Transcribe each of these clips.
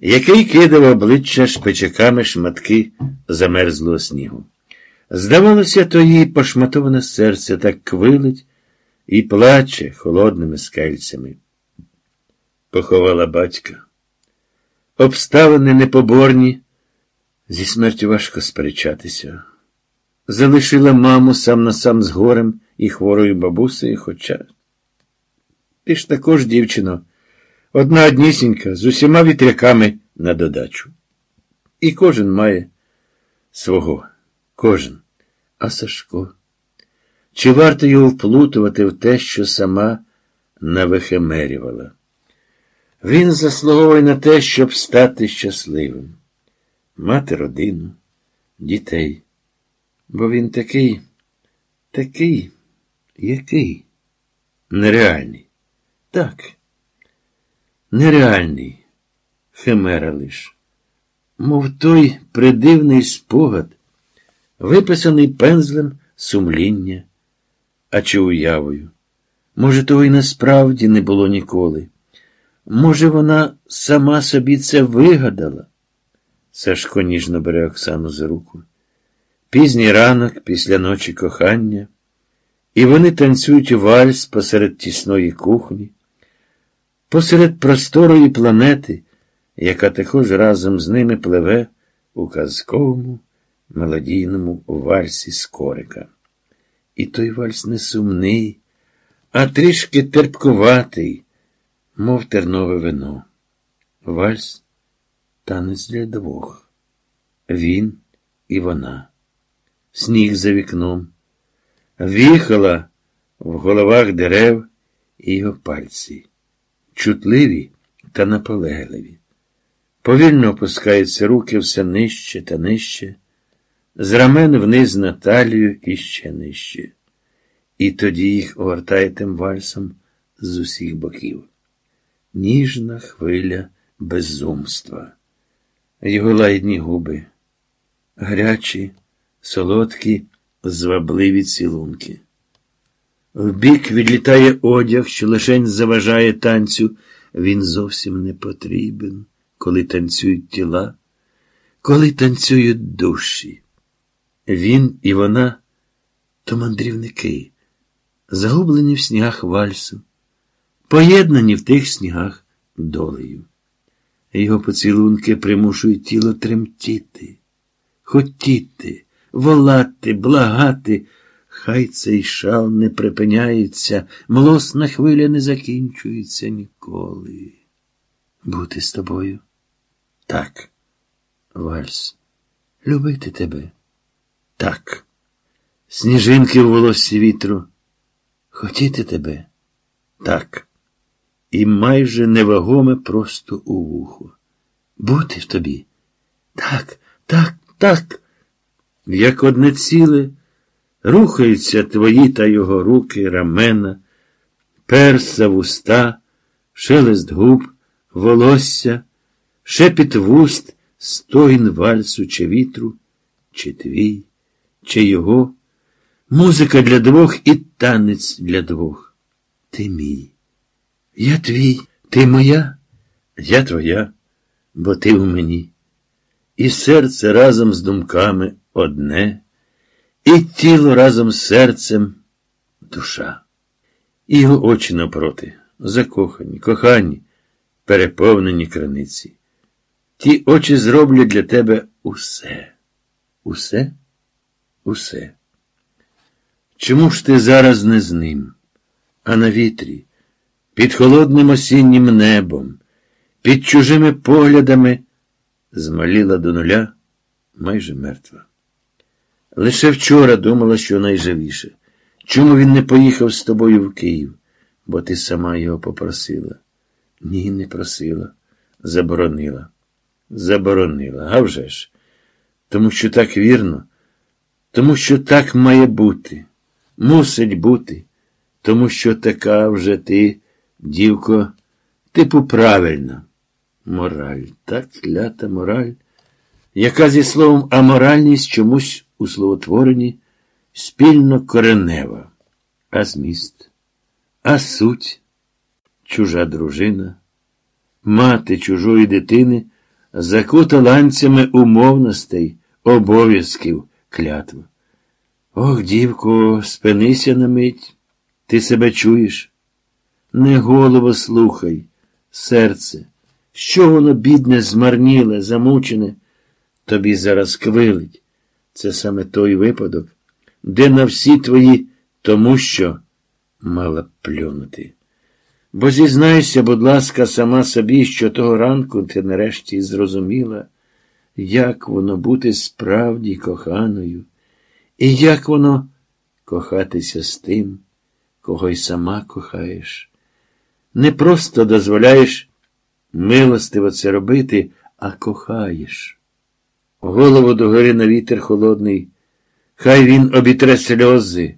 який кидав обличчя шпичаками шматки замерзлого снігу. Здавалося, то її пошматоване серце так квилить і плаче холодними скельцями. Поховала батька. Обставини непоборні, зі смертю важко сперечатися. Залишила маму сам на сам з горем і хворою бабусею, хоча. Ти ж також, дівчино, одна однісінька з усіма вітряками на додачу. І кожен має свого, кожен. А Сашко. Чи варто його вплутувати в те, що сама навихемерювала? Він заслуговує на те, щоб стати щасливим, мати родину, дітей. Бо він такий, такий, який? Нереальний. Так. Нереальний. Химера лиш. Мов той придивний спогад, виписаний пензлем сумління, а чи уявою. Може, того й насправді не було ніколи. Може, вона сама собі це вигадала? Сашко ніжно бере Оксану за руку. Пізній ранок після ночі кохання, і вони танцюють вальс посеред тісної кухні, посеред просторої планети, яка також разом з ними пливе у казковому мелодійному вальсі скорика. І той вальс не сумний, а трішки терпкуватий, мов тернове вино. Вальс танець для двох. Він і вона. Сніг за вікном. В'їхала в головах дерев і його пальці, чутливі та наполегливі. Повільно опускаються руки все нижче та нижче, з рамен вниз на талію і ще нижче. І тоді їх огортає тим вальсом з усіх боків. Ніжна хвиля безумства, його лайдні губи, гарячі, солодкі, звабливі цілунки. Вбік відлітає одяг, що лишень заважає танцю. Він зовсім не потрібен, коли танцюють тіла, коли танцюють душі. Він і вона то мандрівники, загублені в снігах вальсу, поєднані в тих снігах долею. Його поцілунки примушують тіло тремтіти, хотіти, волати, благати. Хай цей шал не припиняється, млосна хвиля не закінчується ніколи. Бути з тобою? Так. Вальс. Любити тебе. Так. Сніжинки в волоссі вітру. Хотіти тебе? Так. І майже невагоме просто у вухо. Бути в тобі? Так, так, так. Як одне ціле. Рухаються твої та його руки, рамена, перса, вуста, шелест губ, волосся, шепіт вуст, стогін вальсу чи вітру, чи твій, чи його, музика для двох і танець для двох. Ти мій. Я твій, ти моя, я твоя, бо ти в мені. І серце разом з думками одне. І тіло разом з серцем душа. І його очі напроти, закохані, кохані, переповнені краниці. Ті очі зроблять для тебе усе. Усе? Усе. Чому ж ти зараз не з ним, а на вітрі, під холодним осіннім небом, під чужими поглядами змаліла до нуля майже мертва. Лише вчора думала, що найживіше. Чому він не поїхав з тобою в Київ? Бо ти сама його попросила. Ні, не просила. Заборонила. Заборонила. А вже ж. Тому що так вірно, тому що так має бути. Мусить бути. Тому що така вже ти, дівко, типу правильна. Мораль, так клята мораль, яка зі словом аморальність чомусь у словотворенні спільно коренева, а зміст, а суть, чужа дружина, мати чужої дитини закута ланцями умовностей, обов'язків, клятв. Ох, дівко, спинися на мить, ти себе чуєш? Не голово слухай, серце, що воно, бідне, змарніле, замучене, тобі зараз квилить. Це саме той випадок, де на всі твої тому що мала плюнути. Бо зізнайся, будь ласка, сама собі, що того ранку ти нарешті зрозуміла, як воно бути справді коханою, і як воно кохатися з тим, кого й сама кохаєш. Не просто дозволяєш милостиво це робити, а кохаєш. Голову догори на вітер холодний, хай він обітре сльози,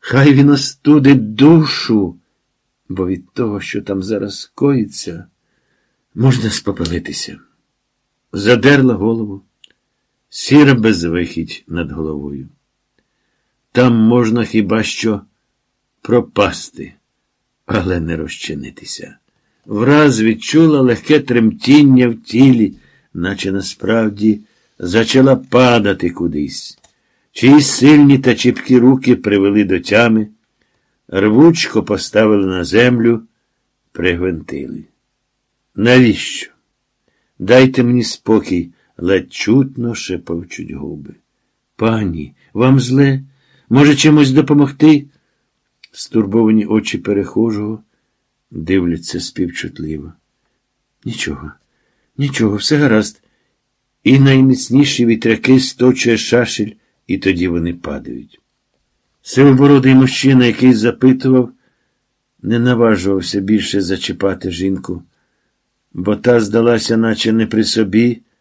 хай він остудить душу бо від того, що там зараз коїться, можна спопелитися. Задерла голову, сіра безвихідь над головою. Там можна хіба що пропасти, але не розчинитися. Враз відчула легке тремтіння в тілі, наче насправді зачала падати кудись. Чиїсь сильні та чіпкі руки привели до тями рвучко поставили на землю, пригвинтили. Навіщо? Дайте мені спокій, ледь чутно шепочуть губи. Пані, вам зле? Може, чимось допомогти? Стурбовані очі перехожого дивляться співчутливо. Нічого, нічого, все гаразд. І найміцніші вітряки сточує шашель, і тоді вони падають. Сивобородий мужчина, який запитував, не наважувався більше зачіпати жінку, бо та здалася, наче не при собі,